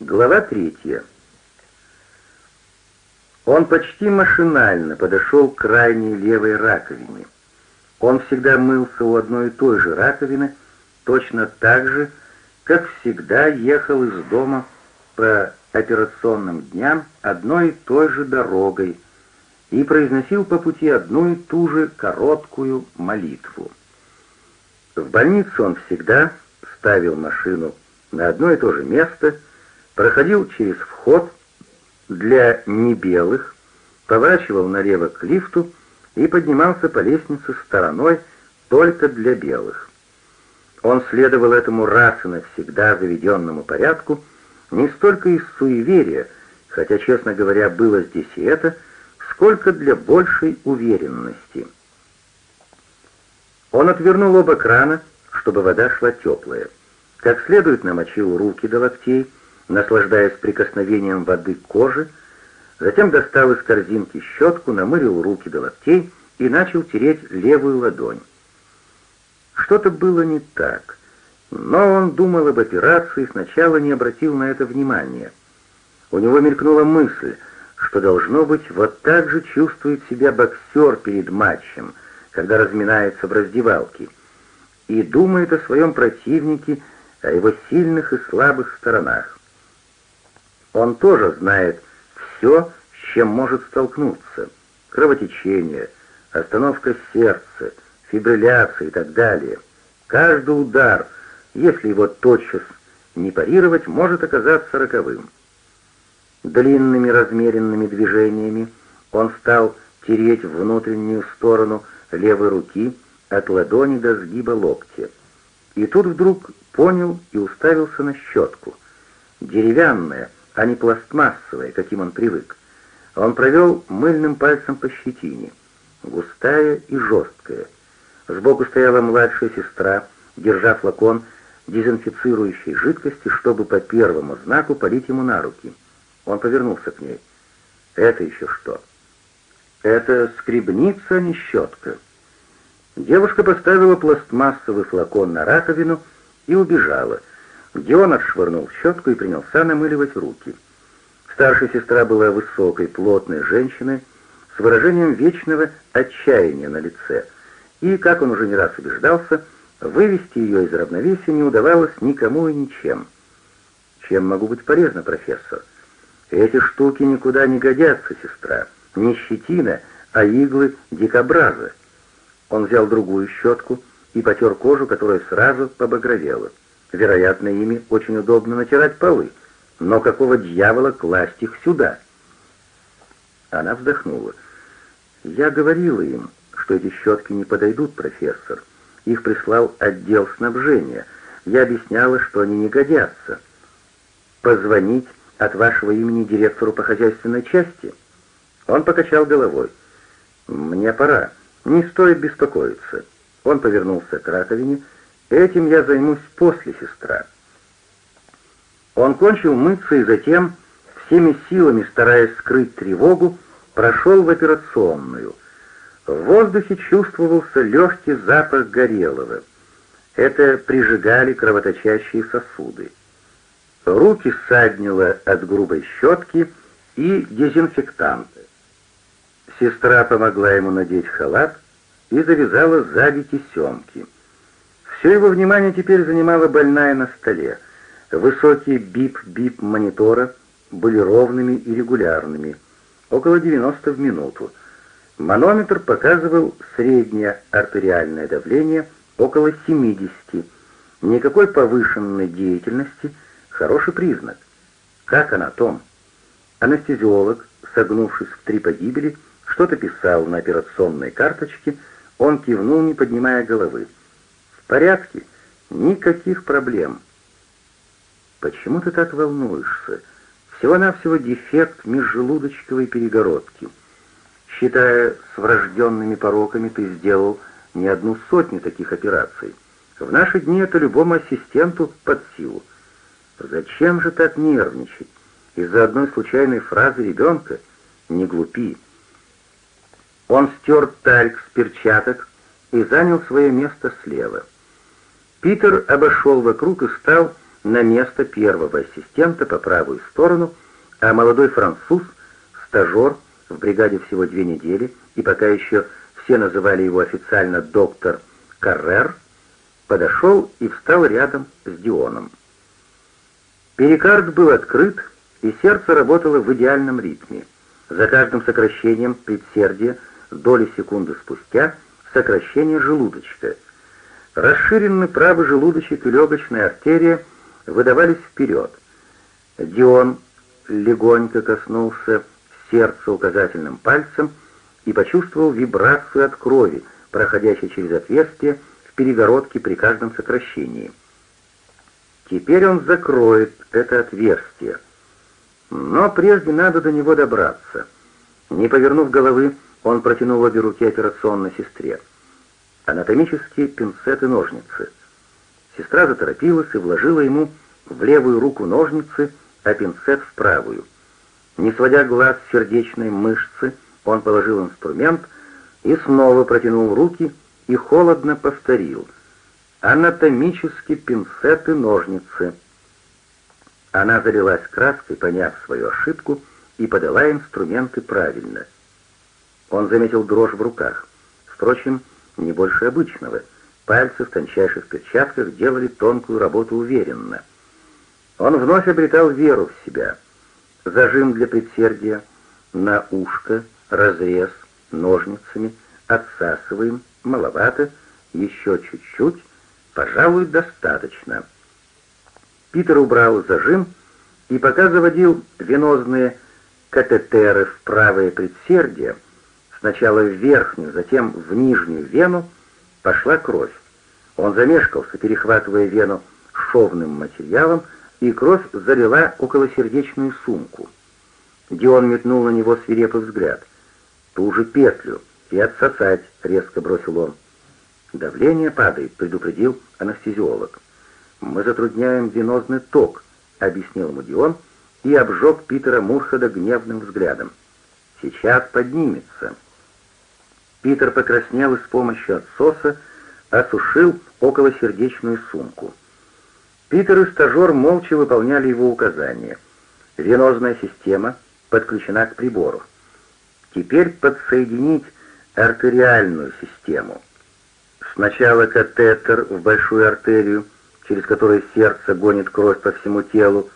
Глава третья. Он почти машинально подошел к крайней левой раковине. Он всегда мылся у одной и той же раковины, точно так же, как всегда ехал из дома по операционным дням одной и той же дорогой и произносил по пути одну и ту же короткую молитву. В больнице он всегда ставил машину на одно и то же место проходил через вход для небелых, поворачивал налево к лифту и поднимался по лестнице стороной только для белых. Он следовал этому раз и навсегда заведенному порядку не столько из суеверия, хотя, честно говоря, было здесь и это, сколько для большей уверенности. Он отвернул оба крана, чтобы вода шла теплая. Как следует намочил руки до локтей, наслаждаясь прикосновением воды к коже, затем достал из корзинки щетку, намырил руки до локтей и начал тереть левую ладонь. Что-то было не так, но он думал об операции и сначала не обратил на это внимания. У него мелькнула мысль, что должно быть вот так же чувствует себя боксер перед матчем, когда разминается в раздевалке, и думает о своем противнике, о его сильных и слабых сторонах. Он тоже знает все, с чем может столкнуться. Кровотечение, остановка сердца, фибрилляция и так далее. Каждый удар, если его тотчас не парировать, может оказаться роковым. Длинными размеренными движениями он стал тереть внутреннюю сторону левой руки от ладони до сгиба локтя. И тут вдруг понял и уставился на щетку. Деревянная, а не пластмассовое, каким он привык. Он провел мыльным пальцем по щетине, густая и жесткая. Сбоку стояла младшая сестра, держа флакон дезинфицирующей жидкости, чтобы по первому знаку полить ему на руки. Он повернулся к ней. «Это еще что?» «Это скребница, а не щетка». Девушка поставила пластмассовый флакон на раковину и убежала — Дион отшвырнул щетку и принялся намыливать руки. Старшая сестра была высокой, плотной женщиной с выражением вечного отчаяния на лице, и, как он уже не раз убеждался, вывести ее из равновесия не удавалось никому и ничем. «Чем могу быть полезна, профессор?» «Эти штуки никуда не годятся, сестра. Не щетина, а иглы дикобраза». Он взял другую щетку и потер кожу, которая сразу побагровела. Вероятно, ими очень удобно натирать полы, но какого дьявола класть их сюда? Она вздохнула. Я говорила им, что эти щетки не подойдут, профессор. Их прислал отдел снабжения. Я объясняла, что они не годятся. Позвонить от вашего имени директору по хозяйственной части? Он покачал головой. Мне пора. Не стоит беспокоиться. Он повернулся к раковине Этим я займусь после, сестра. Он кончил мыться и затем, всеми силами стараясь скрыть тревогу, прошел в операционную. В воздухе чувствовался легкий запах горелого. Это прижигали кровоточащие сосуды. Руки ссаднило от грубой щетки и дезинфектанта. Сестра помогла ему надеть халат и завязала сзади тесемки. Все его внимание теперь занимала больная на столе. Высокие бип-бип монитора были ровными и регулярными, около 90 в минуту. Манометр показывал среднее артериальное давление около 70. Никакой повышенной деятельности, хороший признак. Как она, Том? Анестезиолог, согнувшись в три погибели, что-то писал на операционной карточке, он кивнул, не поднимая головы порядке? Никаких проблем. Почему ты так волнуешься? Всего-навсего дефект межжелудочковой перегородки. Считая с врожденными пороками, ты сделал не одну сотню таких операций. В наши дни это любому ассистенту под силу. Зачем же так нервничать? Из-за одной случайной фразы ребенка? Не глупи. Он стер тальк с перчаток и занял свое место слева. Питер обошел вокруг и стал на место первого ассистента по правую сторону, а молодой француз, стажер, в бригаде всего две недели, и пока еще все называли его официально доктор Каррер, подошел и встал рядом с Дионом. Перикард был открыт, и сердце работало в идеальном ритме. За каждым сокращением предсердия доли секунды спустя сокращение желудочка. Расширенный правый желудочек и легочная артерия выдавались вперед. Дион легонько коснулся сердца указательным пальцем и почувствовал вибрацию от крови, проходящей через отверстие в перегородке при каждом сокращении. Теперь он закроет это отверстие. Но прежде надо до него добраться. Не повернув головы, он протянул обе руки операционной сестре. Анатомические пинцеты ножницы. Сестра заторопилась и вложила ему в левую руку ножницы, а пинцет в правую. Не сводя глаз с сердечной мышцы, он положил инструмент и снова протянул руки и холодно повторил. «Анатомические пинцеты ножницы». Она залилась краской, поняв свою ошибку, и подала инструменты правильно. Он заметил дрожь в руках. Впрочем, не больше обычного. Пальцы в тончайших перчатках делали тонкую работу уверенно. Он вновь обретал веру в себя. Зажим для предсердия, на ушко, разрез, ножницами, отсасываем, маловато, еще чуть-чуть, пожалуй, достаточно. Питер убрал зажим и пока заводил венозные катетеры в правое предсердие, сначала в верхнюю, затем в нижнюю вену, пошла кровь. Он замешкался, перехватывая вену шовным материалом, и кровь залила околосердечную сумку. Дион метнул на него свирепый взгляд. «Ту же петлю и отсосать», — резко бросил он. «Давление падает», — предупредил анестезиолог. «Мы затрудняем венозный ток», — объяснил ему Дион и обжег Питера Мурхада гневным взглядом. «Сейчас поднимется». Питер покраснел и с помощью отсоса осушил околосердечную сумку. Питер и стажер молча выполняли его указания. Венозная система подключена к прибору. Теперь подсоединить артериальную систему. Сначала катетер в большую артерию, через которую сердце гонит кровь по всему телу.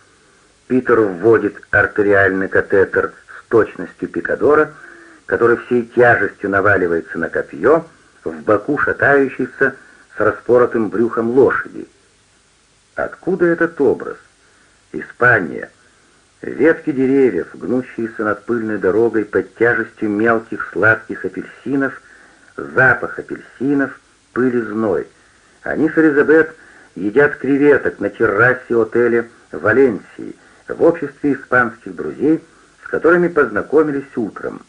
Питер вводит артериальный катетер с точностью пикадора, который всей тяжестью наваливается на копье, в боку шатающийся с распоротым брюхом лошади. Откуда этот образ? Испания. Ветки деревьев, гнущиеся над пыльной дорогой под тяжестью мелких сладких апельсинов, запах апельсинов, пыль и зной. Они с Элизабет едят креветок на террасе отеля Валенсии в обществе испанских друзей, с которыми познакомились утром.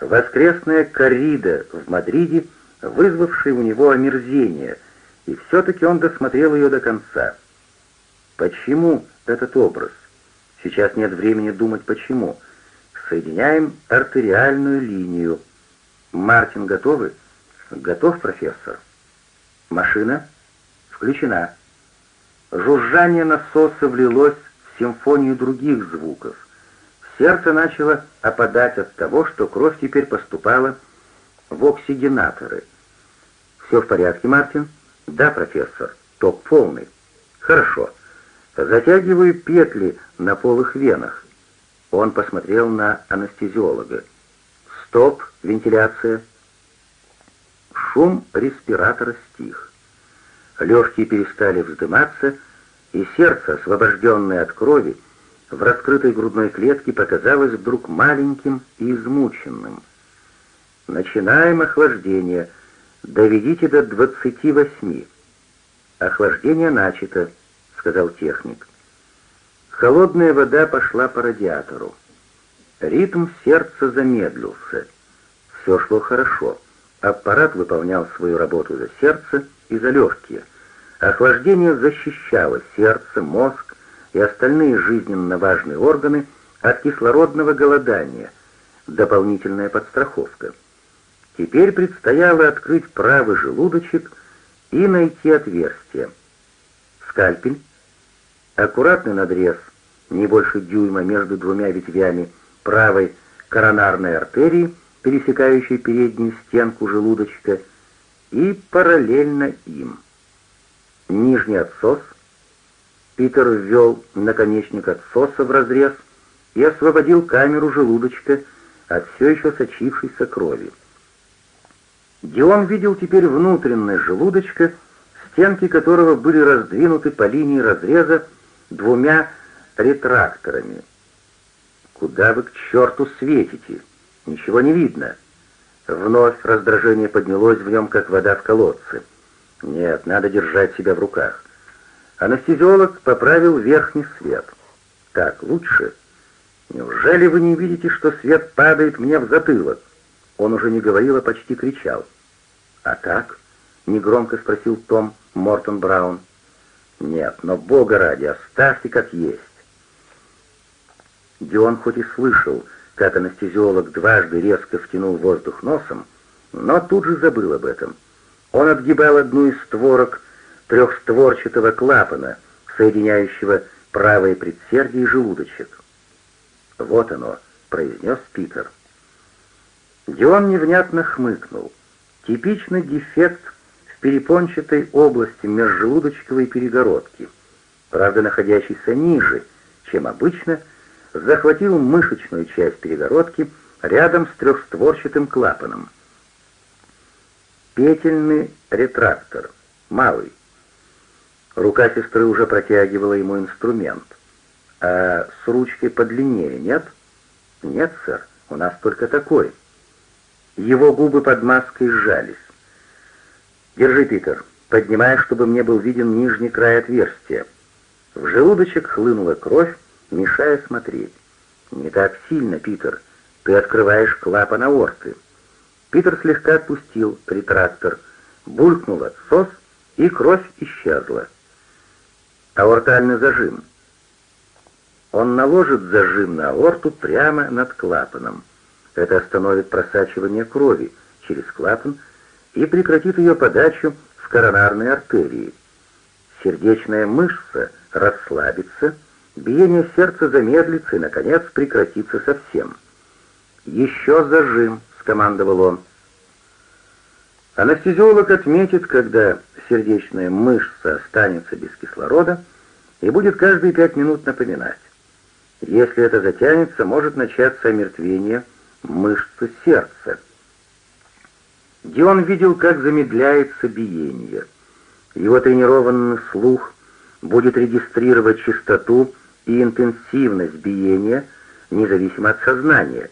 Воскресная коррида в Мадриде, вызвавшая у него омерзение, и все-таки он досмотрел ее до конца. Почему этот образ? Сейчас нет времени думать почему. Соединяем артериальную линию. Мартин готовы? Готов, профессор. Машина включена. Жужжание насоса влилось в симфонию других звуков. Сердце начало опадать от того, что кровь теперь поступала в оксигенаторы. «Все в порядке, Мартин?» «Да, профессор. Ток полный». «Хорошо. Затягиваю петли на полых венах». Он посмотрел на анестезиолога. «Стоп, вентиляция». Шум респиратора стих. Легкие перестали вздыматься, и сердце, освобожденное от крови, в раскрытой грудной клетке показалось вдруг маленьким и измученным. «Начинаем охлаждение. Доведите до двадцати восьми». «Охлаждение начато», — сказал техник. Холодная вода пошла по радиатору. Ритм сердца замедлился. Все шло хорошо. Аппарат выполнял свою работу за сердце и за легкие. Охлаждение защищало сердце, мозг и остальные жизненно важные органы от кислородного голодания, дополнительная подстраховка. Теперь предстояло открыть правый желудочек и найти отверстие. Скальпель. аккуратный надрез, не больше дюйма между двумя ветвями правой коронарной артерии, пересекающей переднюю стенку желудочка, и параллельно им. Нижний отсос. Питер ввел наконечник отсоса в разрез и освободил камеру желудочка от все еще сочившейся крови. Дион видел теперь внутренность желудочка, стенки которого были раздвинуты по линии разреза двумя ретракторами. «Куда вы к черту светите? Ничего не видно». Вновь раздражение поднялось в нем, как вода в колодце. «Нет, надо держать себя в руках». Анестезиолог поправил верхний свет. «Так, лучше?» «Неужели вы не видите, что свет падает мне в затылок?» Он уже не говорил, а почти кричал. «А так?» — негромко спросил Том Мортон Браун. «Нет, но, бога ради, оставьте как есть». Дион хоть и слышал, как анестезиолог дважды резко втянул воздух носом, но тут же забыл об этом. Он отгибал одну из створок трехстворчатого клапана, соединяющего правое предсердие и желудочек. «Вот оно», — произнес Питер. Дион невнятно хмыкнул. Типичный дефект в перепончатой области межжелудочковой перегородки, правда находящийся ниже, чем обычно, захватил мышечную часть перегородки рядом с трехстворчатым клапаном. Петельный ретрактор, малый. Рука сестры уже протягивала ему инструмент. А с ручкой подлиннее, нет? Нет, сэр, у нас только такой. Его губы под маской сжались. Держи, Питер, поднимай, чтобы мне был виден нижний край отверстия. В желудочек хлынула кровь, мешая смотреть. Не так сильно, Питер. Ты открываешь клапан аорты. Питер слегка отпустил ретрактор. Булькнул отсос, и кровь исчезла. Аортальный зажим. Он наложит зажим на аорту прямо над клапаном. Это остановит просачивание крови через клапан и прекратит ее подачу в коронарные артерии. Сердечная мышца расслабится, биение сердца замедлится и, наконец, прекратится совсем. «Еще зажим», — скомандовал он. Анестезиолог отметит, когда сердечная мышца останется без кислорода и будет каждые пять минут напоминать. Если это затянется, может начаться омертвение мышцы сердца. Дион видел, как замедляется биение. Его тренированный слух будет регистрировать частоту и интенсивность биения, независимо от сознания.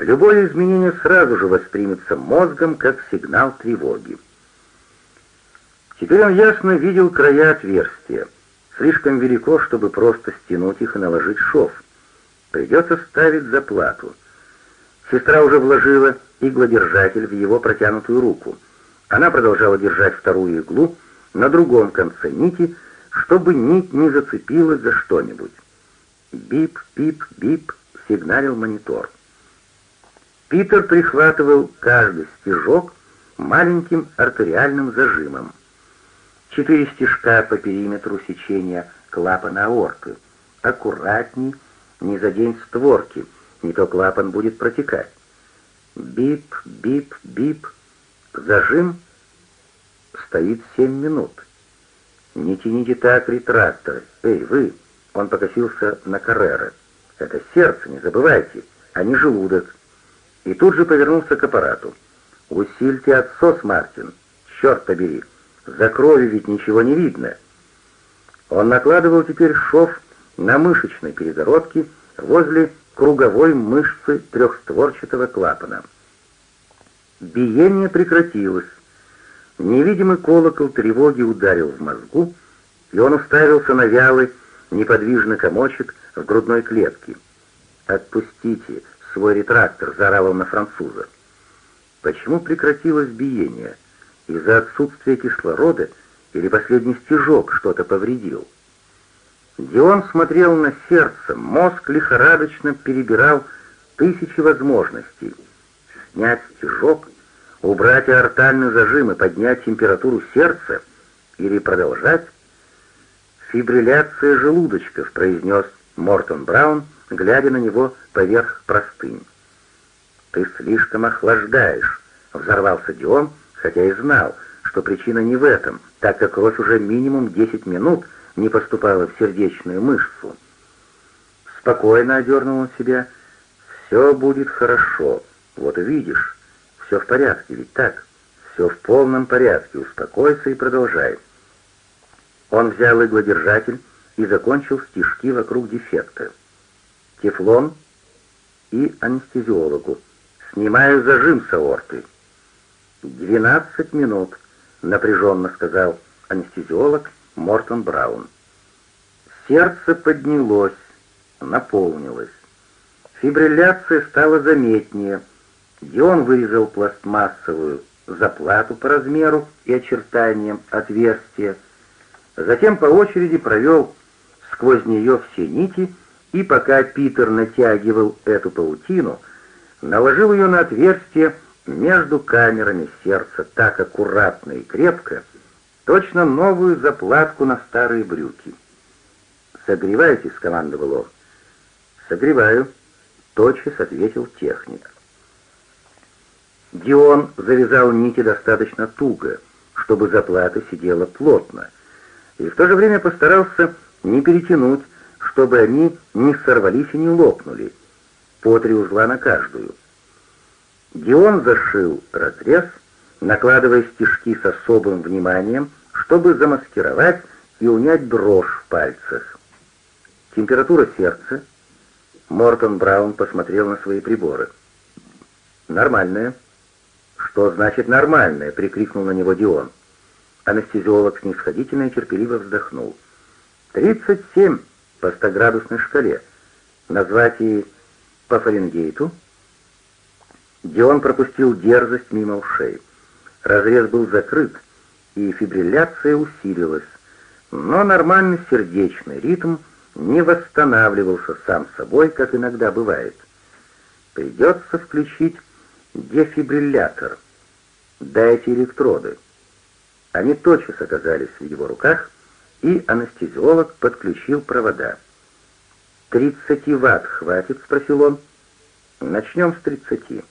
Любое изменение сразу же воспримется мозгом как сигнал тревоги. Теперь он ясно видел края отверстия. Слишком велико, чтобы просто стянуть их и наложить шов. Придется ставить заплату. Сестра уже вложила иглодержатель в его протянутую руку. Она продолжала держать вторую иглу на другом конце нити, чтобы нить не зацепилась за что-нибудь. Бип, бип, бип, сигналил монитор. Питер прихватывал каждый стежок маленьким артериальным зажимом. Четыре стежка по периметру сечения клапана аорты. Аккуратней, не задень створки, не то клапан будет протекать. Бип, бип, бип. Зажим стоит семь минут. Не тяните так ретрактор. Эй, вы! Он покосился на Каррера. Это сердце, не забывайте, а не желудок. И тут же повернулся к аппарату. Усильте отсос, Мартин. Черт побери, за кровью ведь ничего не видно. Он накладывал теперь шов на мышечной перегородке возле круговой мышцы трехстворчатого клапана. Биение прекратилось. Невидимый колокол тревоги ударил в мозгу, и он уставился на вялый, неподвижный комочек в грудной клетке. «Отпустите свой ретрактор!» — заорал он на француза. Почему прекратилось биение? Из-за отсутствия кислорода или последний стежок что-то повредил? Дион смотрел на сердце, мозг лихорадочно перебирал тысячи возможностей. Снять стежок, убрать аортальный зажим и поднять температуру сердца или продолжать? «Фибрилляция желудочков», — произнес Мортон Браун, глядя на него поверх простынь. «Ты слишком охлаждаешь», — взорвался Дион, хотя и знал, что причина не в этом, так как кровь уже минимум 10 минут не поступала в сердечную мышцу. Спокойно одернул он себя. «Все будет хорошо. Вот увидишь. Все в порядке, ведь так? Все в полном порядке. Успокойся и продолжай». Он взял иглодержатель и закончил стежки вокруг дефекта. Тефлон и анестезиологу. Снимаю зажим с аорты. «Двенадцать минут», — напряженно сказал анестезиолог Мортон Браун. Сердце поднялось, наполнилось. Фибрилляция стала заметнее. Дион вырезал пластмассовую заплату по размеру и очертаниям отверстия, затем по очереди провел сквозь нее все нити, и пока Питер натягивал эту паутину, наложил ее на отверстие между камерами сердца так аккуратно и крепко, точно новую заплатку на старые брюки. «Согревайтесь», — скомандовал он. «Согреваю», — тотчас ответил техник. Дион завязал нити достаточно туго, чтобы заплата сидела плотно, и в то же время постарался не перетянуть, чтобы они не сорвались и не лопнули, по три узла на каждую. Дион зашил разрез, накладывая стежки с особым вниманием, чтобы замаскировать и унять дрожь в пальцах. Температура сердца. Мортон Браун посмотрел на свои приборы. «Нормальная». «Что значит нормальная?» — прикрикнул на него Дион. Анестезиолог снисходительно и терпеливо вздохнул. «Тридцать семь по стоградусной шкале. Назвать и по Фаренгейту?» Дион пропустил дерзость мимо ушей. Разрез был закрыт, и фибрилляция усилилась, но нормальный сердечный ритм не восстанавливался сам собой, как иногда бывает. Придется включить дефибриллятор. Дайте электроды. Они тотчас оказались в его руках, и анестезиолог подключил провода. «Тридцати ватт хватит?» — спросил он. «Начнем с тридцати».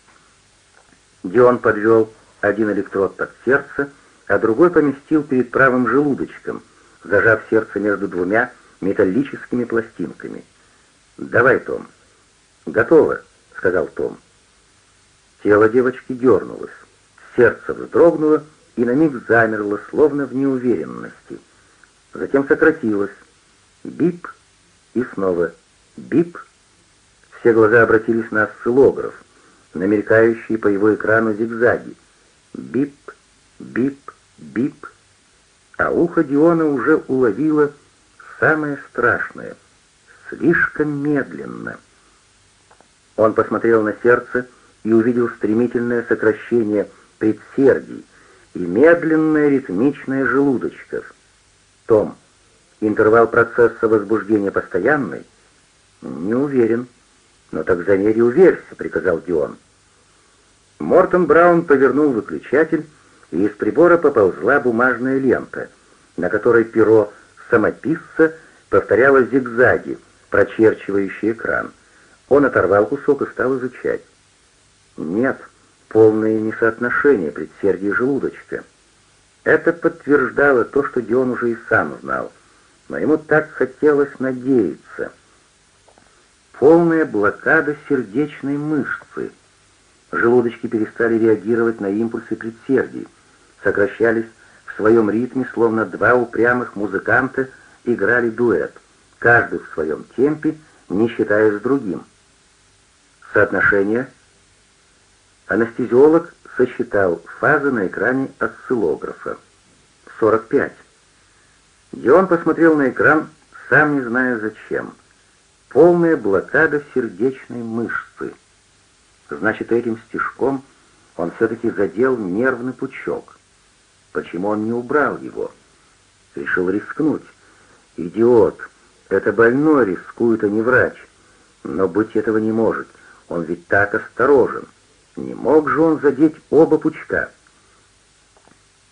Дион подвел один электрод под сердце, а другой поместил перед правым желудочком, зажав сердце между двумя металлическими пластинками. «Давай, Том». «Готово», — сказал Том. Тело девочки дернулось, сердце вздрогнуло и на миг замерло, словно в неуверенности. Затем сократилось. Бип и снова бип. Все глаза обратились на осциллограф — на по его экрану зигзаги. Бип, бип, бип. А ухо Диона уже уловило самое страшное. Слишком медленно. Он посмотрел на сердце и увидел стремительное сокращение предсердий и медленное ритмичное желудочков. Том, интервал процесса возбуждения постоянный? Не уверен. «Но так замерь и уверься», — приказал Дион. Мортон Браун повернул выключатель, и из прибора поползла бумажная лента, на которой перо самописца повторяло зигзаги, прочерчивающие экран. Он оторвал кусок и стал изучать. Нет, полное несоотношение предсердия желудочка. Это подтверждало то, что Дион уже и сам знал, но ему так хотелось надеяться — полная блокада сердечной мышцы. Желудочки перестали реагировать на импульсы предсердий, сокращались в своем ритме, словно два упрямых музыканта играли дуэт, каждый в своем темпе, не считаясь другим. Соотношение. Анестезиолог сосчитал фазы на экране осциллографа. 45. Дион посмотрел на экран, сам не зная зачем полная блокада сердечной мышцы. Значит, этим стежком он все-таки задел нервный пучок. Почему он не убрал его? Решил рискнуть. Идиот! Это больной рискует, а не врач. Но быть этого не может. Он ведь так осторожен. Не мог же он задеть оба пучка.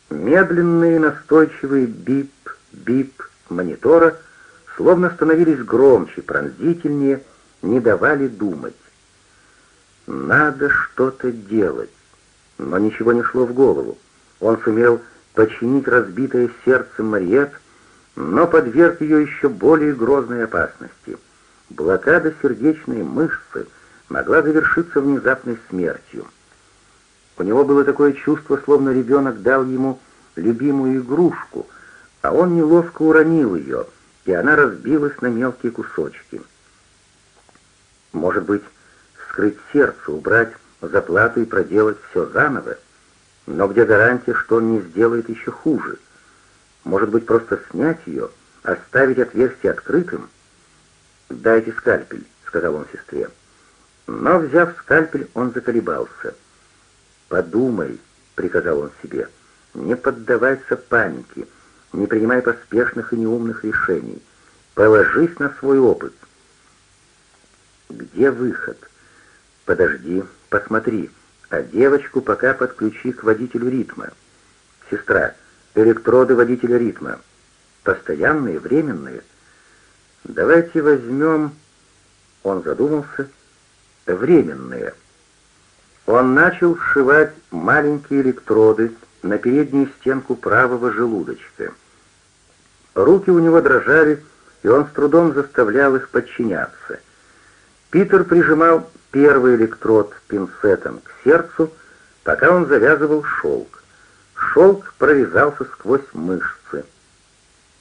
Медленные настойчивые бип, бип, монитора словно становились громче, пронзительнее, не давали думать. Надо что-то делать. Но ничего не шло в голову. Он сумел починить разбитое сердце Мариет, но подверг ее еще более грозной опасности. Блокада сердечной мышцы могла завершиться внезапной смертью. У него было такое чувство, словно ребенок дал ему любимую игрушку, а он неловко уронил ее, и она разбилась на мелкие кусочки. Может быть, вскрыть сердце, убрать заплату и проделать все заново? Но где гарантия, что он не сделает еще хуже? Может быть, просто снять ее, оставить отверстие открытым? «Дайте скальпель», — сказал он сестре. Но, взяв скальпель, он заколебался. «Подумай», — приказал он себе, — «не поддавайся панике, не принимай поспешных и неумных решений, положись на свой опыт». «Где выход?» «Подожди, посмотри, а девочку пока подключи к водителю ритма». «Сестра, электроды водителя ритма. Постоянные, временные?» «Давайте возьмем...» Он задумался. «Временные». Он начал вшивать маленькие электроды на переднюю стенку правого желудочка. Руки у него дрожали, и он с трудом заставлял их подчиняться. Питер прижимал первый электрод пинцетом к сердцу, пока он завязывал шелк. Шелк прорезался сквозь мышцы.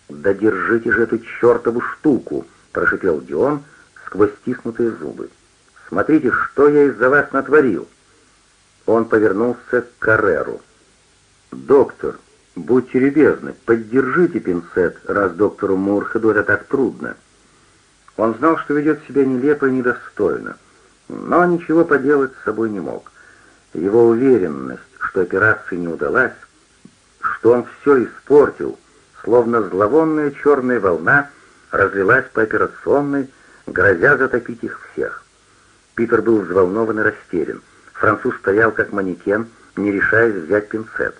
«Да держите же эту чертову штуку!» — прошипел Дион сквозь стиснутые зубы. «Смотрите, что я из-за вас натворил!» Он повернулся к Карреру. «Доктор, будьте любезны, поддержите пинцет, раз доктору Мурхеду это так трудно». Он знал, что ведет себя нелепо и недостойно, но ничего поделать с собой не мог. Его уверенность, что операция не удалась, что он все испортил, словно зловонная черная волна разлилась по операционной, грозя затопить их всех. Питер был взволнован и растерян. Француз стоял как манекен, не решаясь взять пинцет.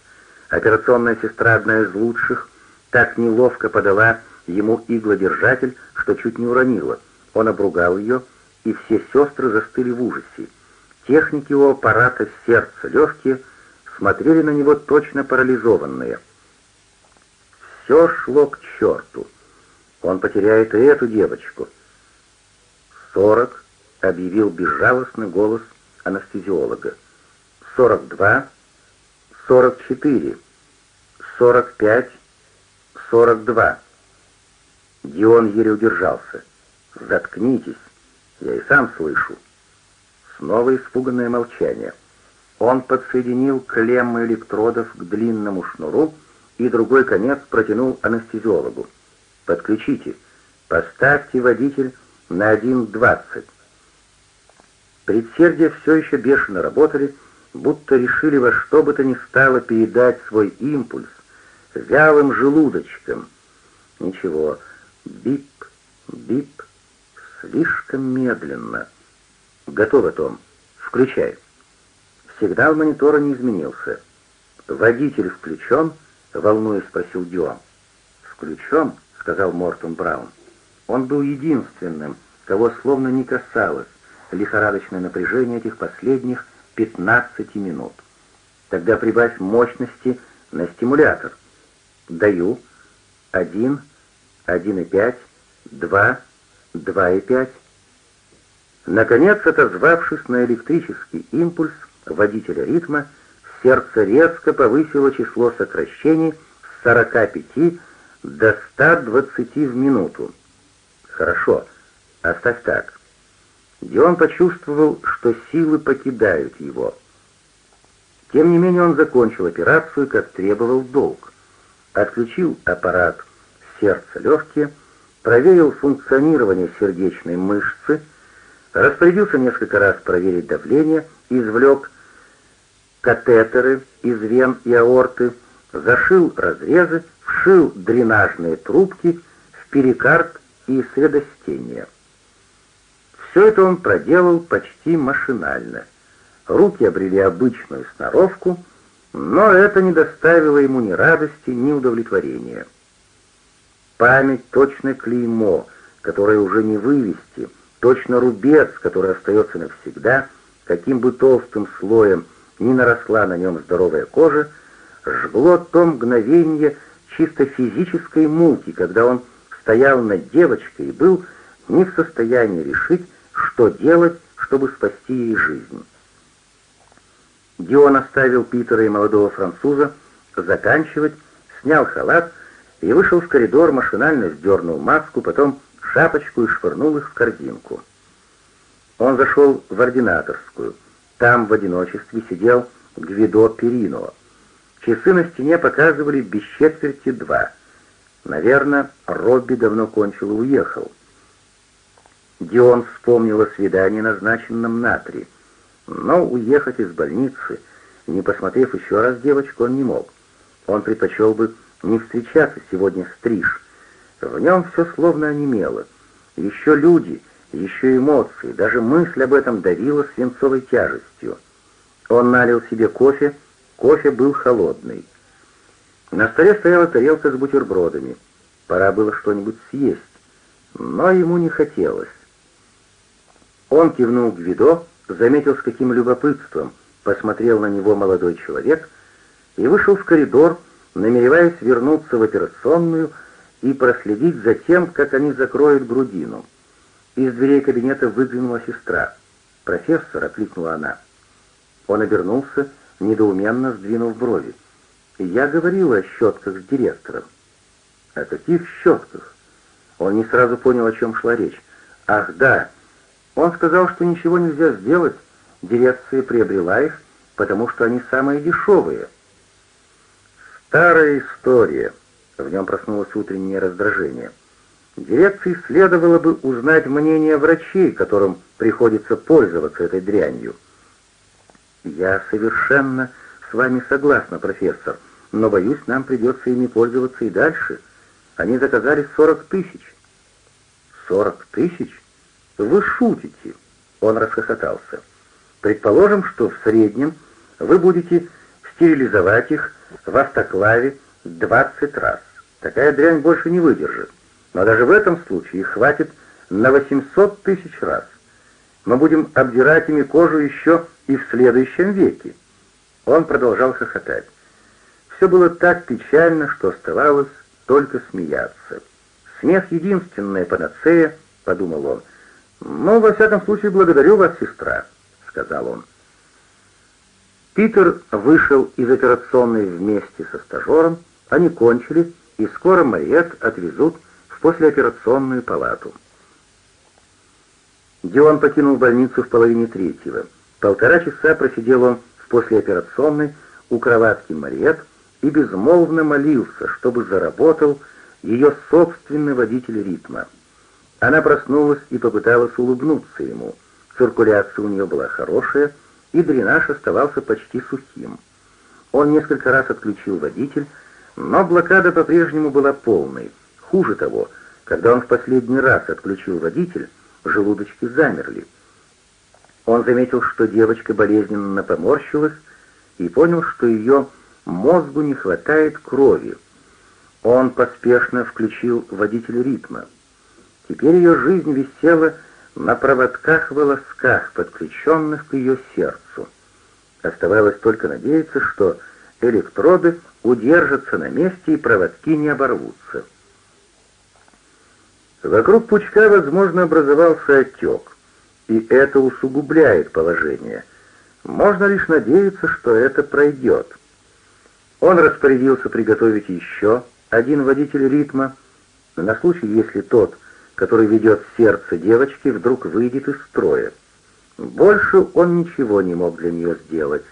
Операционная сестра, одна из лучших, так неловко подала ему иглодержатель, что чуть не уронила. Он обругал ее, и все сестры застыли в ужасе. Техники у аппарата сердца легкие смотрели на него точно парализованные. Все шло к черту. Он потеряет и эту девочку. «Сорок», — объявил безжалостный голос анестезиолога. «Сорок два, сорок четыре, сорок пять, сорок два». Дион еле удержался. «Заткнитесь, я и сам слышу». Снова испуганное молчание. Он подсоединил клеммы электродов к длинному шнуру, и другой конец протянул анестезиологу. «Подключите. Поставьте водитель на 1.20». Предсердия все еще бешено работали, будто решили во что бы то ни стало передать свой импульс вялым желудочком. Ничего, бип, бип, слишком медленно. Готово, Том. Включай. Сигнал монитора не изменился. Водитель включен — волнуясь, спросил Дюа. «Включен?» — сказал Мортон Браун. Он был единственным, кого словно не касалось лихорадочное напряжение этих последних 15 минут. «Тогда прибавь мощности на стимулятор». «Даю. Один, один и пять, два, два и пять». Наконец, отозвавшись на электрический импульс водителя ритма, сердце резко повысило число сокращений с 45 до 120 в минуту. Хорошо, оставь так. Дион почувствовал, что силы покидают его. Тем не менее он закончил операцию, как требовал долг. Отключил аппарат сердца-легкие, проверил функционирование сердечной мышцы, распорядился несколько раз проверить давление, извлек катетеры из вен и аорты, зашил разрезы, вшил дренажные трубки в перикард и средостение. Все это он проделал почти машинально. Руки обрели обычную сноровку, но это не доставило ему ни радости, ни удовлетворения. Память — точно клеймо, которое уже не вывести, точно рубец, который остается навсегда, каким бы толстым слоем ни наросла на нем здоровая кожа, жгло то мгновение чисто физической муки, когда он стоял над девочкой и был не в состоянии решить, что делать, чтобы спасти ей жизнь. Дион оставил Питера и молодого француза заканчивать, снял халат и вышел в коридор, машинально сдернул маску, потом шапочку и швырнул их в корзинку. Он зашел в ординаторскую. Там в одиночестве сидел Гвидо Перино. Часы на стене показывали без четверти два. Наверное, Робби давно кончил и уехал. Дион вспомнил о свидании, назначенном на три. Но уехать из больницы, не посмотрев еще раз девочку, он не мог. Он предпочел бы не встречаться сегодня с Триш. В нем все словно онемело. Еще люди, еще эмоции, даже мысль об этом давила свинцовой тяжестью. Он налил себе кофе, кофе был холодный. На столе стояла тарелка с бутербродами. Пора было что-нибудь съесть, но ему не хотелось. Он кивнул Гвидо, заметил с каким любопытством, посмотрел на него молодой человек и вышел в коридор, намереваясь вернуться в операционную и проследить за тем, как они закроют грудину. Из дверей кабинета выглянула сестра. «Профессор», — окликнула она. Он обернулся, недоуменно сдвинув брови. «Я говорила о щетках с директором». «О каких щетках?» Он не сразу понял, о чем шла речь. «Ах, да, он сказал, что ничего нельзя сделать, дирекция приобрела их, потому что они самые дешевые. Старая история. В нем проснулось утреннее раздражение. Дирекции следовало бы узнать мнение врачей, которым приходится пользоваться этой дрянью. Я совершенно с вами согласна, профессор, но, боюсь, нам придется ими пользоваться и дальше. Они заказали 40 тысяч. 40 тысяч? «Вы шутите!» Он расхохотался. «Предположим, что в среднем вы будете стерилизовать их в автоклаве 20 раз. Такая дрянь больше не выдержит. Но даже в этом случае их хватит на 800 тысяч раз. Мы будем обдирать ими кожу еще и в следующем веке». Он продолжал хохотать. Все было так печально, что оставалось только смеяться. «Смех — единственная панацея», — подумал он, — «Ну, во всяком случае, благодарю вас, сестра», — сказал он. Питер вышел из операционной вместе со стажером, они кончили, и скоро Мариет отвезут в послеоперационную палату. Дион покинул больницу в половине третьего. Полтора часа просидел он в послеоперационной у кроватки Мариет и безмолвно молился, чтобы заработал ее собственный водитель ритма. Она проснулась и попыталась улыбнуться ему. Циркуляция у нее была хорошая, и дренаж оставался почти сухим. Он несколько раз отключил водитель, но блокада по-прежнему была полной. Хуже того, когда он в последний раз отключил водитель, желудочки замерли. Он заметил, что девочка болезненно поморщилась, и понял, что ее мозгу не хватает крови. Он поспешно включил водитель ритма. Теперь ее жизнь висела на проводках-волосках, подключенных к ее сердцу. Оставалось только надеяться, что электроды удержатся на месте и проводки не оборвутся. Вокруг пучка, возможно, образовался отек, и это усугубляет положение. Можно лишь надеяться, что это пройдет. Он распорядился приготовить еще один водитель ритма, на случай, если тот, который ведет сердце девочки, вдруг выйдет из строя. Больше он ничего не мог для нее сделать.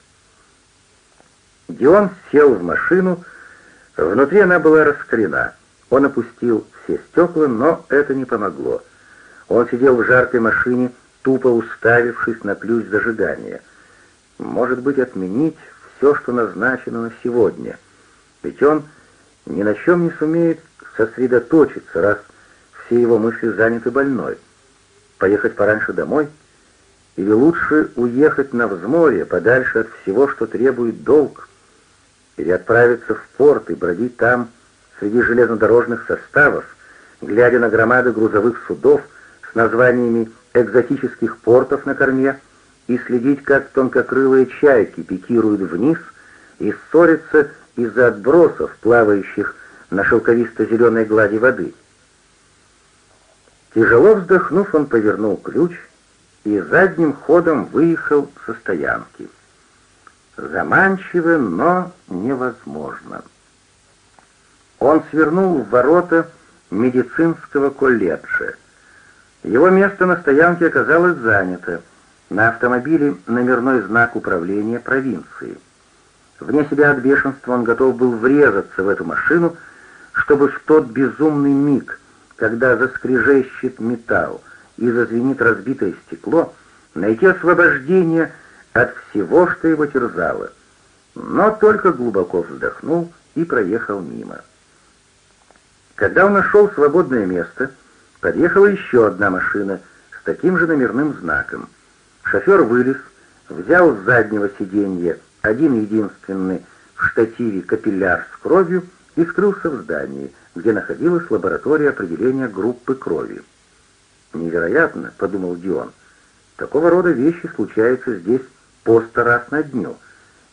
Дион сел в машину, внутри она была раскалена. Он опустил все стекла, но это не помогло. Он сидел в жаркой машине, тупо уставившись на ключ зажигания. Может быть, отменить все, что назначено на сегодня. Ведь он ни на чем не сумеет сосредоточиться, раз все его мысли заняты больной. Поехать пораньше домой? Или лучше уехать на взморье, подальше от всего, что требует долг? Или отправиться в порт и бродить там среди железнодорожных составов, глядя на громады грузовых судов с названиями экзотических портов на корме, и следить, как тонкокрылые чайки пикируют вниз и ссорятся из-за отбросов, плавающих на шелковисто-зеленой глади воды. Тяжело вздохнув, он повернул ключ и задним ходом выехал со стоянки. Заманчиво, но невозможно. Он свернул в ворота медицинского колледжа. Его место на стоянке оказалось занято. На автомобиле номерной знак управления провинции. Вне себя от бешенства он готов был врезаться в эту машину, чтобы в тот безумный миг, когда заскрежещет металл и зазвенит разбитое стекло, найти освобождение от всего, что его терзало. Но только глубоко вздохнул и проехал мимо. Когда он нашел свободное место, подъехала еще одна машина с таким же номерным знаком. Шофер вылез, взял с заднего сиденья один единственный в штативе капилляр с кровью и скрылся в здании, где находилась лаборатория определения группы крови. «Невероятно», — подумал Дион, — «такого рода вещи случаются здесь по сто раз на дню.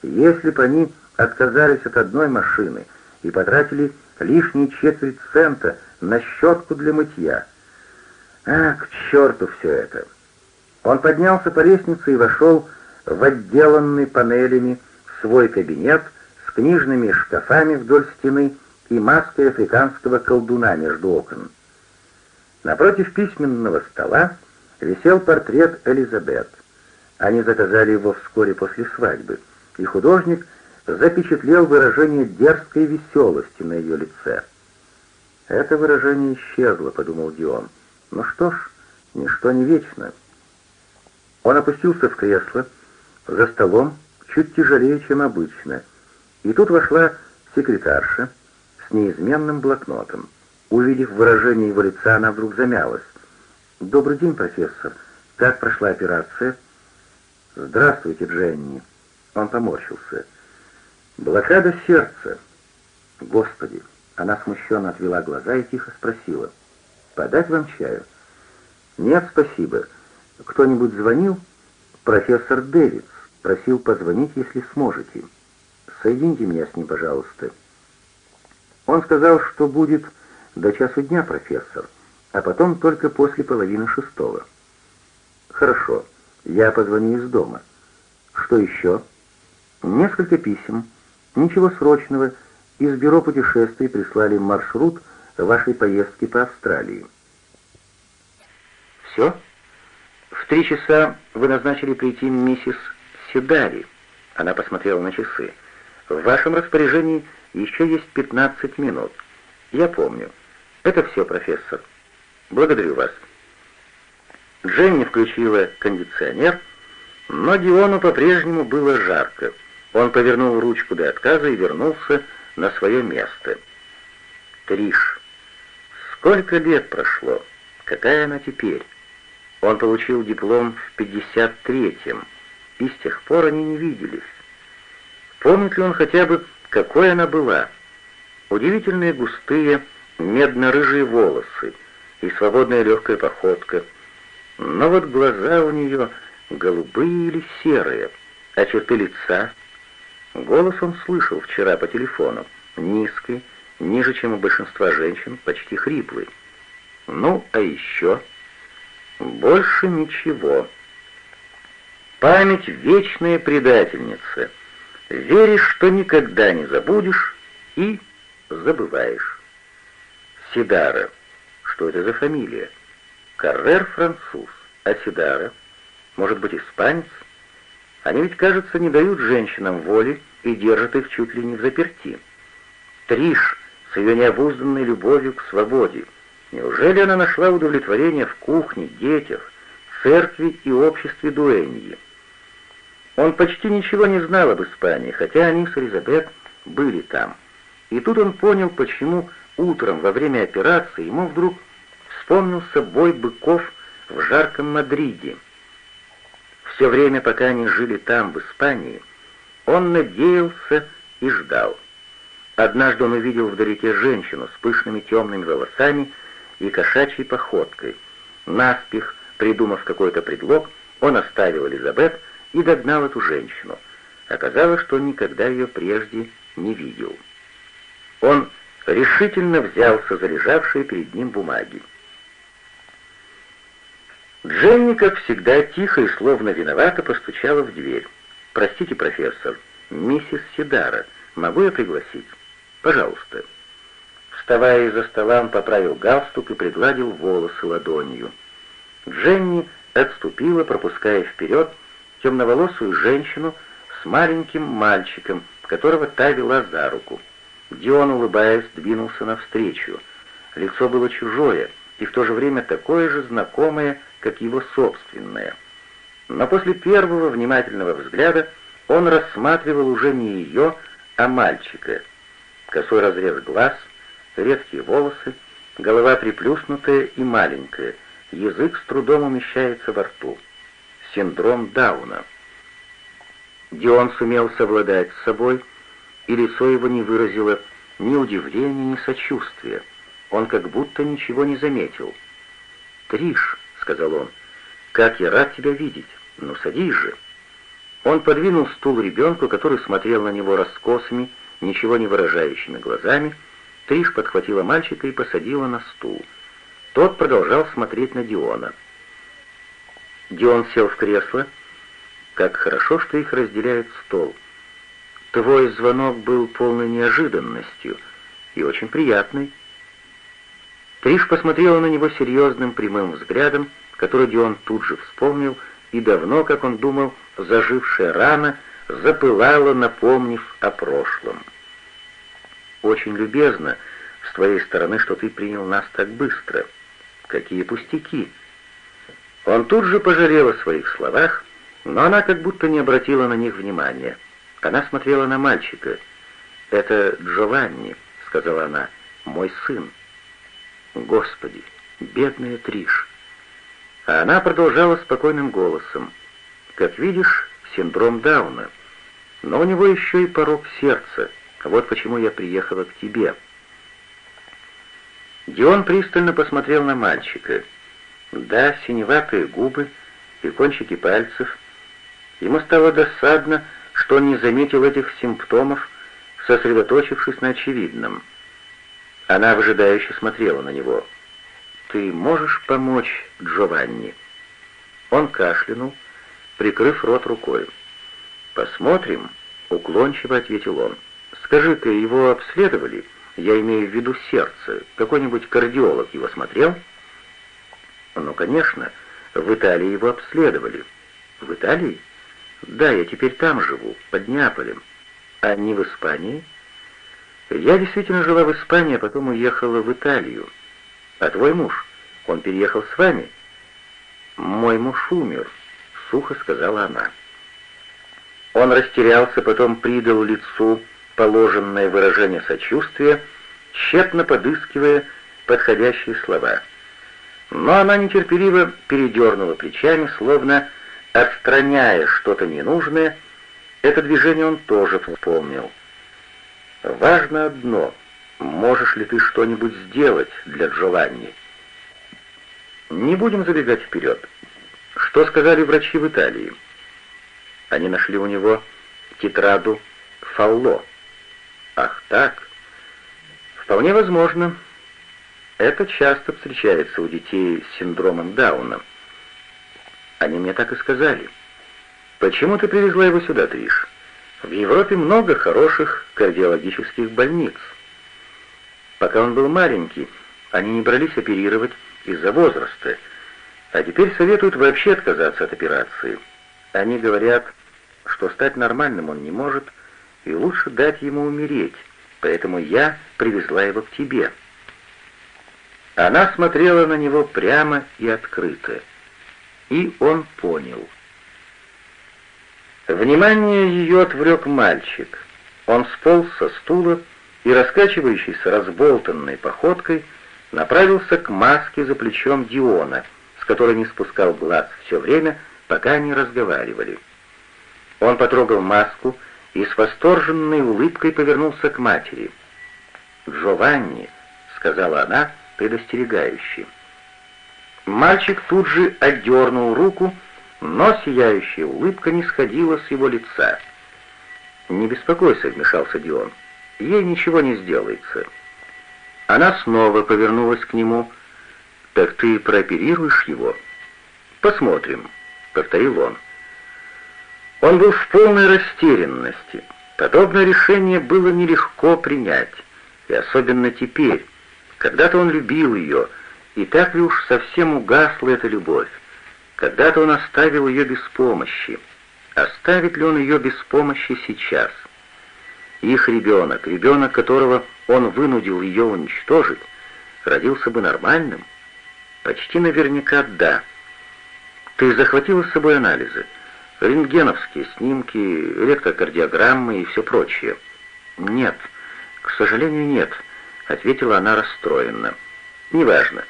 Если бы они отказались от одной машины и потратили лишние четверть цента на щетку для мытья. А, к черту все это! Он поднялся по лестнице и вошел в отделанный панелями свой кабинет с книжными шкафами вдоль стены и маской африканского колдуна между окон. Напротив письменного стола висел портрет Элизабет. Они заказали его вскоре после свадьбы, и художник запечатлел выражение дерзкой веселости на ее лице. «Это выражение исчезло», — подумал Дион. «Ну что ж, ничто не вечно». Он опустился в кресло, за столом, чуть тяжелее, чем обычно, и тут вошла секретарша неизменным блокнотом. Увидев выражение его лица, она вдруг замялась. «Добрый день, профессор. Как прошла операция?» «Здравствуйте, Дженни». Он поморщился. Блокада сердца. Господи, она смущенно отвела глаза и тихо спросила. «Подать вам чаю?» «Нет, спасибо. Кто-нибудь звонил?» «Профессор Дэвидс. Просил позвонить, если сможете. Соедините меня с ним, пожалуйста». Он сказал, что будет до часу дня, профессор, а потом только после половины шестого. «Хорошо, я позвоню из дома. Что еще?» «Несколько писем». Ничего срочного. Из бюро путешествий прислали маршрут вашей поездки по Австралии. Все? В три часа вы назначили прийти миссис Седари. Она посмотрела на часы. В вашем распоряжении еще есть 15 минут. Я помню. Это все, профессор. Благодарю вас. Дженни включила кондиционер, но Диону по-прежнему было жарко. Он повернул ручку до отказа и вернулся на свое место. Триш. Сколько лет прошло? Какая она теперь? Он получил диплом в 53-м, и с тех пор они не виделись. Помнит ли он хотя бы, какой она была? Удивительные густые медно-рыжие волосы и свободная легкая походка. Но вот глаза у нее голубые или серые, а черты лица Голос он слышал вчера по телефону, низкий, ниже, чем у большинства женщин, почти хриплый. Ну, а еще... Больше ничего. Память — вечная предательница. Веришь, что никогда не забудешь, и забываешь. Сидара. Что это за фамилия? Каррер француз. А Сидара? Может быть, испанец? Они ведь, кажется, не дают женщинам воли и держат их чуть ли не в заперти. Триш с ее необузданной любовью к свободе. Неужели она нашла удовлетворение в кухне, детях, церкви и обществе дуэньи? Он почти ничего не знал об Испании, хотя они с Элизабет были там. И тут он понял, почему утром во время операции ему вдруг вспомнился бой быков в жарком Мадриде. Все время, пока они жили там, в Испании, он надеялся и ждал. Однажды он увидел вдалеке женщину с пышными темными волосами и кошачьей походкой. Наспех, придумав какой-то предлог, он оставил Элизабет и догнал эту женщину. Оказалось, что никогда ее прежде не видел. Он решительно взялся за лежавшие перед ним бумаги. Дженни, как всегда, тихо и словно виновато постучала в дверь. «Простите, профессор, миссис Сидара, могу я пригласить?» «Пожалуйста». Вставая из-за стола, он поправил галстук и пригладил волосы ладонью. Дженни отступила, пропуская вперед темноволосую женщину с маленьким мальчиком, которого та вела за руку. Дион, улыбаясь, двинулся навстречу. Лицо было чужое и в то же время такое же знакомое, как его собственное. Но после первого внимательного взгляда он рассматривал уже не ее, а мальчика. Косой разрез глаз, редкие волосы, голова приплюснутая и маленькая, язык с трудом умещается во рту. Синдром Дауна. Дион сумел совладать с собой, и лицо его не выразило ни удивления, ни сочувствия. Он как будто ничего не заметил. «Триш», — сказал он. «Как я рад тебя видеть! Ну, садись же!» Он подвинул стул ребенку, который смотрел на него раскосыми, ничего не выражающими глазами. Триш подхватила мальчика и посадила на стул. Тот продолжал смотреть на Диона. Дион сел в кресло. «Как хорошо, что их разделяет стол. Твой звонок был полной неожиданностью и очень приятный. Триш посмотрела на него серьезным прямым взглядом, который Дион тут же вспомнил, и давно, как он думал, зажившая рана запылала, напомнив о прошлом. «Очень любезно с твоей стороны, что ты принял нас так быстро. Какие пустяки!» Он тут же пожалел о своих словах, но она как будто не обратила на них внимания. Она смотрела на мальчика. «Это Джованни», — сказала она, — «мой сын». Господи, бедная Триш. А она продолжала спокойным голосом. Как видишь, синдром Дауна. Но у него еще и порог сердца. Вот почему я приехала к тебе. Дион пристально посмотрел на мальчика. Да, синеватые губы и кончики пальцев. Ему стало досадно, что он не заметил этих симптомов, сосредоточившись на очевидном — она выжидающе смотрела на него. «Ты можешь помочь Джованни?» Он кашлянул, прикрыв рот рукой. «Посмотрим», — уклончиво ответил он. «Скажи-ка, его обследовали? Я имею в виду сердце. Какой-нибудь кардиолог его смотрел?» «Ну, конечно. В Италии его обследовали». «В Италии?» «Да, я теперь там живу, под Неаполем». «А не в Испании?» Я действительно жила в Испании, а потом уехала в Италию. А твой муж, он переехал с вами? Мой муж умер, сухо сказала она. Он растерялся, потом придал лицу положенное выражение сочувствия, тщетно подыскивая подходящие слова. Но она нетерпеливо передернула плечами, словно отстраняя что-то ненужное. Это движение он тоже вспомнил. Важно одно — можешь ли ты что-нибудь сделать для Джованни? Не будем забегать вперед. Что сказали врачи в Италии? Они нашли у него тетраду Фалло. Ах так? Вполне возможно. Это часто встречается у детей с синдромом Дауна. Они мне так и сказали. Почему ты привезла его сюда, Триш? В Европе много хороших кардиологических больниц. Пока он был маленький, они не брались оперировать из-за возраста, а теперь советуют вообще отказаться от операции. Они говорят, что стать нормальным он не может, и лучше дать ему умереть, поэтому я привезла его к тебе». Она смотрела на него прямо и открыто, и он понял — Внимание ее отвлек мальчик. Он сполз со стула и, раскачивающийся разболтанной походкой, направился к маске за плечом Диона, с которой не спускал глаз все время, пока они разговаривали. Он потрогал маску и с восторженной улыбкой повернулся к матери. «Джованни», — сказала она предостерегающе. Мальчик тут же отдернул руку, но сияющая улыбка не сходила с его лица. «Не беспокойся», — вмешался Дион, — «ей ничего не сделается». Она снова повернулась к нему. «Так ты прооперируешь его?» «Посмотрим», — повторил он. Он был в полной растерянности. Подобное решение было нелегко принять, и особенно теперь. Когда-то он любил ее, и так ли уж совсем угасла эта любовь? Когда-то он оставил ее без помощи. Оставит ли он ее без помощи сейчас? Их ребенок, ребенок, которого он вынудил ее уничтожить, родился бы нормальным? Почти наверняка да. Ты захватила с собой анализы? Рентгеновские снимки, электрокардиограммы и все прочее. Нет, к сожалению, нет, ответила она расстроенно. Неважно.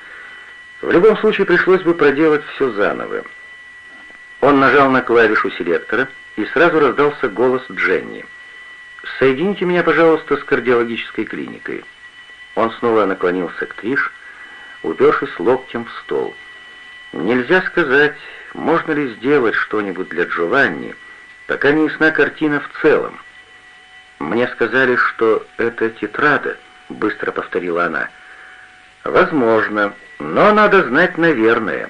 В любом случае пришлось бы проделать все заново. Он нажал на клавишу селектора, и сразу раздался голос Дженни. «Соедините меня, пожалуйста, с кардиологической клиникой». Он снова наклонился к Триш, упершись локтем в стол. «Нельзя сказать, можно ли сделать что-нибудь для Джованни, пока не ясна картина в целом. Мне сказали, что это тетрада, быстро повторила она. Возможно, но надо знать наверное.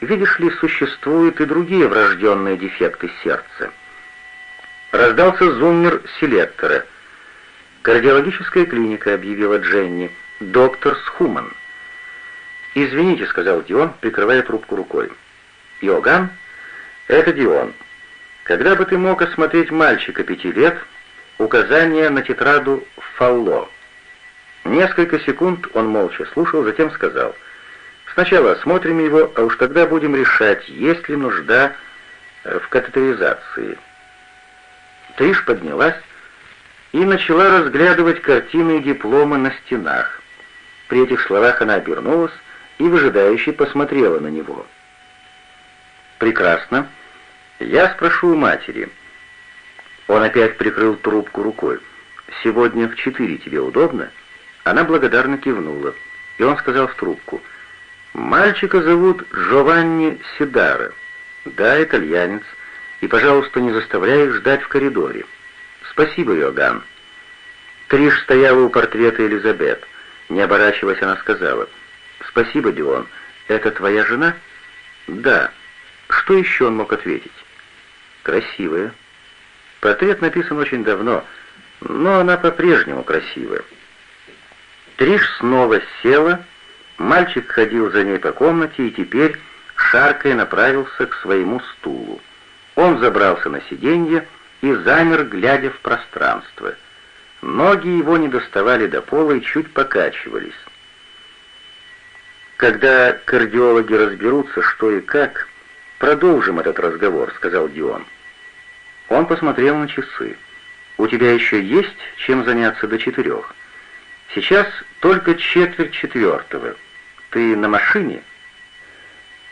Видишь ли, существуют и другие врожденные дефекты сердца. Раздался зуммер селектора. «Кардиологическая клиника», — объявила Дженни. «Доктор Схуман». «Извините», — сказал Дион, прикрывая трубку рукой. Иоганн — это Дион. Когда бы ты мог осмотреть мальчика пяти лет, указание на тетраду «Фалло». Несколько секунд он молча слушал, затем сказал, «Сначала осмотрим его, а уж тогда будем решать, есть ли нужда э, в катетеризации». Триш поднялась и начала разглядывать картины и дипломы на стенах. При этих словах она обернулась и выжидающе посмотрела на него. «Прекрасно. Я спрошу у матери». Он опять прикрыл трубку рукой. «Сегодня в четыре тебе удобно?» Она благодарно кивнула, и он сказал в трубку. «Мальчика зовут Джованни Сидара. Да, итальянец. И, пожалуйста, не заставляй их ждать в коридоре. Спасибо, Йоган». Триш стояла у портрета Элизабет. Не оборачиваясь, она сказала. «Спасибо, Дион. Это твоя жена?» «Да». Что еще он мог ответить? Красивая. Портрет написан очень давно, но она по-прежнему красивая. Триш снова села, мальчик ходил за ней по комнате и теперь, шаркой, направился к своему стулу. Он забрался на сиденье и замер, глядя в пространство. Ноги его не доставали до пола и чуть покачивались. Когда кардиологи разберутся, что и как, «Продолжим этот разговор», — сказал Дион. Он посмотрел на часы. «У тебя еще есть чем заняться до четырех? Сейчас только четверть четвертого. Ты на машине?»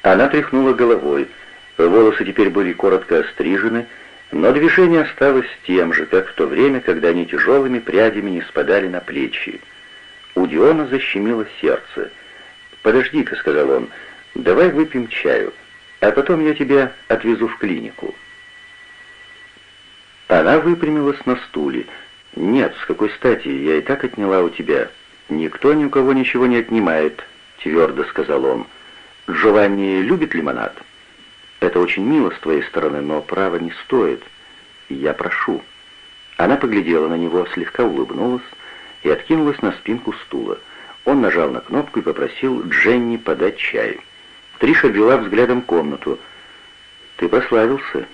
Она тряхнула головой. Волосы теперь были коротко острижены, но движение осталось тем же, как в то время, когда они тяжелыми прядями не спадали на плечи. У Диона защемило сердце. «Подожди-ка», — сказал он, — «давай выпьем чаю» а потом я тебя отвезу в клинику». Она выпрямилась на стуле. «Нет, с какой стати? Я и так отняла у тебя». «Никто ни у кого ничего не отнимает», — твердо сказал он. «Джованни любит лимонад?» «Это очень мило с твоей стороны, но право не стоит. Я прошу». Она поглядела на него, слегка улыбнулась и откинулась на спинку стула. Он нажал на кнопку и попросил Дженни подать чай. Триша вела взглядом комнату. «Ты прославился.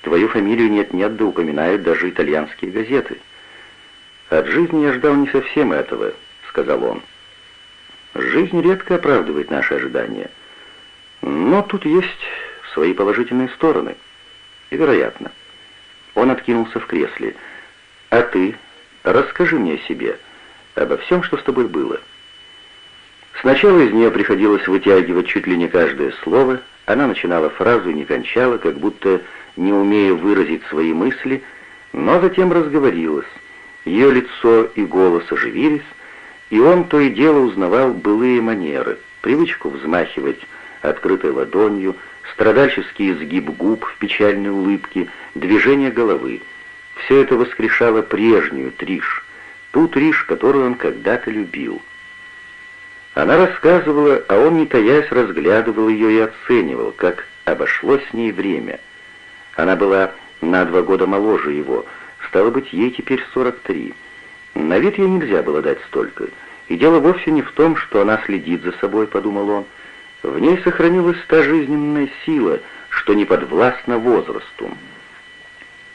Твою фамилию нет-нет, да упоминают даже итальянские газеты». «От жизни я ждал не совсем этого», — сказал он. «Жизнь редко оправдывает наши ожидания. Но тут есть свои положительные стороны. И вероятно». Он откинулся в кресле. «А ты? Расскажи мне о себе, обо всем, что с тобой было». Сначала из нее приходилось вытягивать чуть ли не каждое слово, она начинала фразу и не кончала, как будто не умея выразить свои мысли, но затем разговорилась. Ее лицо и голос оживились, и он то и дело узнавал былые манеры, привычку взмахивать открытой ладонью, страдальческий изгиб губ в печальной улыбке, движение головы. Все это воскрешало прежнюю Триш, ту Триш, которую он когда-то любил. Она рассказывала, а он, не таясь, разглядывал ее и оценивал, как обошлось с ней время. Она была на два года моложе его, стало быть, ей теперь 43. На вид ей нельзя было дать столько. И дело вовсе не в том, что она следит за собой, подумал он. В ней сохранилась та жизненная сила, что не подвластна возрасту.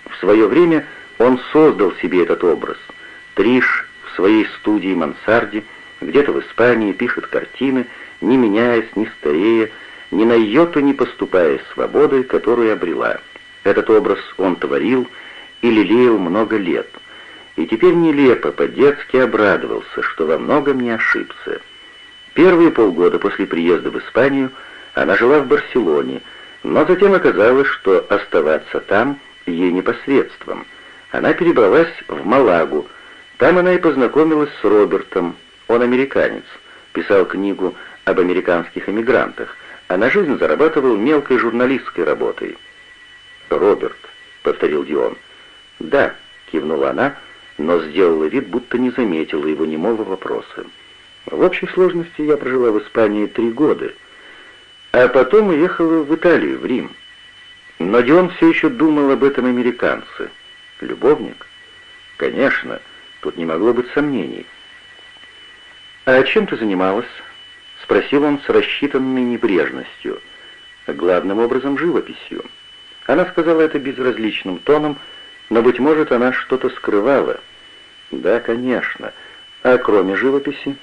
В свое время он создал себе этот образ. Триш в своей студии мансарде, где-то в Испании, пишет картины, не меняясь, не старея, ни на йоту не поступая свободой, которую обрела. Этот образ он творил и лелеял много лет. И теперь нелепо, по-детски обрадовался, что во многом не ошибся. Первые полгода после приезда в Испанию она жила в Барселоне, но затем оказалось, что оставаться там ей непосредством. Она перебралась в Малагу. Там она и познакомилась с Робертом. Он американец, писал книгу об американских эмигрантах, а на жизнь зарабатывал мелкой журналистской работой. «Роберт», — повторил Дион. «Да», — кивнула она, но сделала вид, будто не заметила его немого вопроса. В общей сложности я прожила в Испании три года, а потом уехала в Италию, в Рим. Но Дион все еще думал об этом американце. Любовник? Конечно, тут не могло быть сомнений. «А чем ты занималась?» — спросил он с рассчитанной небрежностью. Главным образом, живописью. Она сказала это безразличным тоном, но, быть может, она что-то скрывала. «Да, конечно. А кроме живописи?»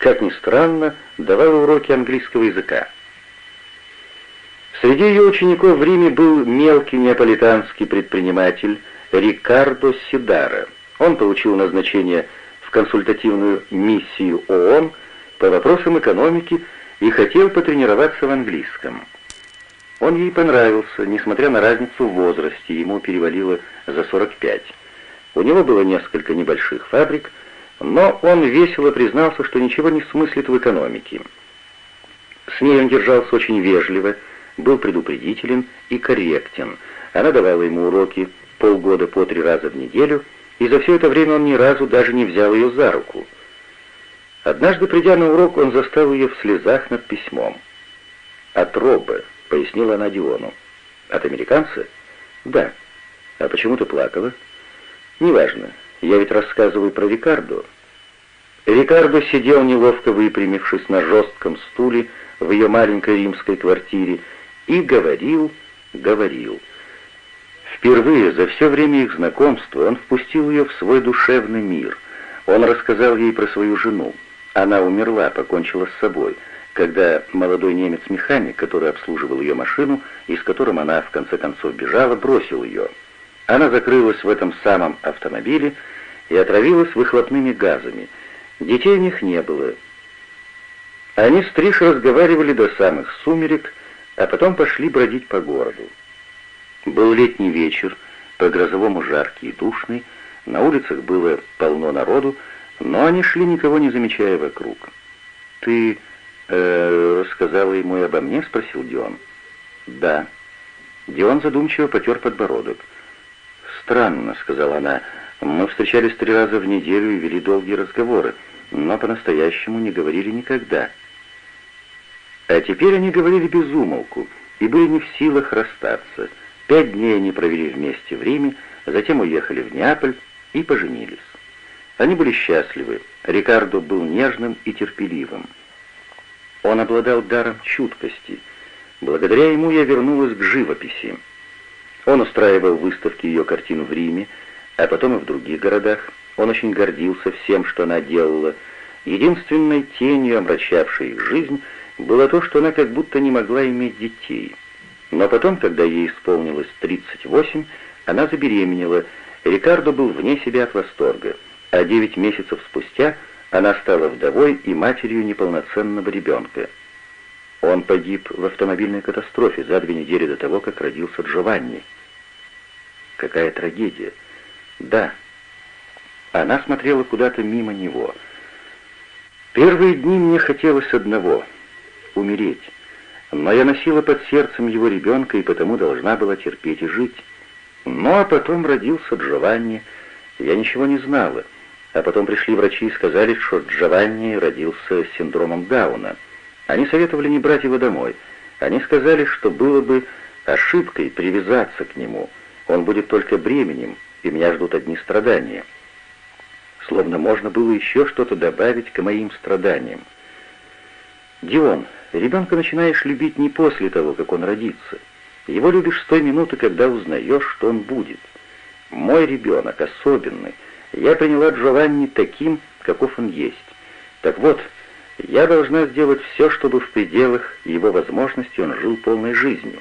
как ни странно, давала уроки английского языка. Среди ее учеников в Риме был мелкий неаполитанский предприниматель Рикардо Сидара. Он получил назначение в консультативную миссию ООН по вопросам экономики и хотел потренироваться в английском. Он ей понравился, несмотря на разницу в возрасте, ему перевалило за 45. У него было несколько небольших фабрик, но он весело признался, что ничего не смыслит в экономике. С ней он держался очень вежливо, был предупредителен и корректен. Она давала ему уроки полгода по три раза в неделю, и за все это время он ни разу даже не взял ее за руку. Однажды, придя на урок, он застал ее в слезах над письмом. «От Робы», — пояснила она Диону. «От американца?» «Да». «А почему ты плакала?» «Неважно. Я ведь рассказываю про Рикардо». Рикардо сидел неловко выпрямившись на жестком стуле в ее маленькой римской квартире и говорил, говорил. Впервые за все время их знакомства он впустил ее в свой душевный мир. Он рассказал ей про свою жену. Она умерла, покончила с собой, когда молодой немец-механик, который обслуживал ее машину и с которым она в конце концов бежала, бросил ее. Она закрылась в этом самом автомобиле и отравилась выхлопными газами. Детей у них не было. Они с Триш разговаривали до самых сумерек, а потом пошли бродить по городу. Был летний вечер, по-грозовому жаркий и душный, на улицах было полно народу, но они шли, никого не замечая вокруг. «Ты э, ему и обо мне?» — спросил Дион. «Да». Дион задумчиво потер подбородок. «Странно», — сказала она. «Мы встречались три раза в неделю и вели долгие разговоры, но по-настоящему не говорили никогда». А теперь они говорили без умолку и были не в силах расстаться. Пять дней они провели вместе в Риме, затем уехали в Неаполь и поженились. Они были счастливы. Рикардо был нежным и терпеливым. Он обладал даром чуткости. Благодаря ему я вернулась к живописи. Он устраивал выставки ее картин в Риме, а потом и в других городах. Он очень гордился всем, что она делала. Единственной тенью, омрачавшей их жизнь, было то, что она как будто не могла иметь детей. Но потом, когда ей исполнилось 38, она забеременела. Рикардо был вне себя от восторга, а девять месяцев спустя она стала вдовой и матерью неполноценного ребенка. Он погиб в автомобильной катастрофе за две недели до того, как родился Джованни. Какая трагедия. Да. Она смотрела куда-то мимо него. Первые дни мне хотелось одного — умереть. Но я носила под сердцем его ребенка и потому должна была терпеть и жить. Ну а потом родился Джованни. Я ничего не знала. А потом пришли врачи и сказали, что Джованни родился с синдромом Дауна. Они советовали не брать его домой. Они сказали, что было бы ошибкой привязаться к нему. Он будет только бременем, и меня ждут одни страдания. Словно можно было еще что-то добавить к моим страданиям. Дион, ребенка начинаешь любить не после того, как он родится. Его любишь с той минуты, когда узнаешь, что он будет. Мой ребенок особенный. Я приняла Джованни таким, каков он есть. Так вот, я должна сделать все, чтобы в пределах его возможностей он жил полной жизнью.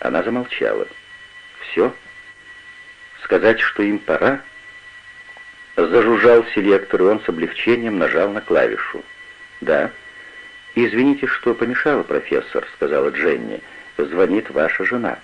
Она замолчала. Все? Сказать, что им пора? Зажужжал селектор, и он с облегчением нажал на клавишу. «Да». «Извините, что помешала, профессор», — сказала Дженни. «Звонит ваша жена».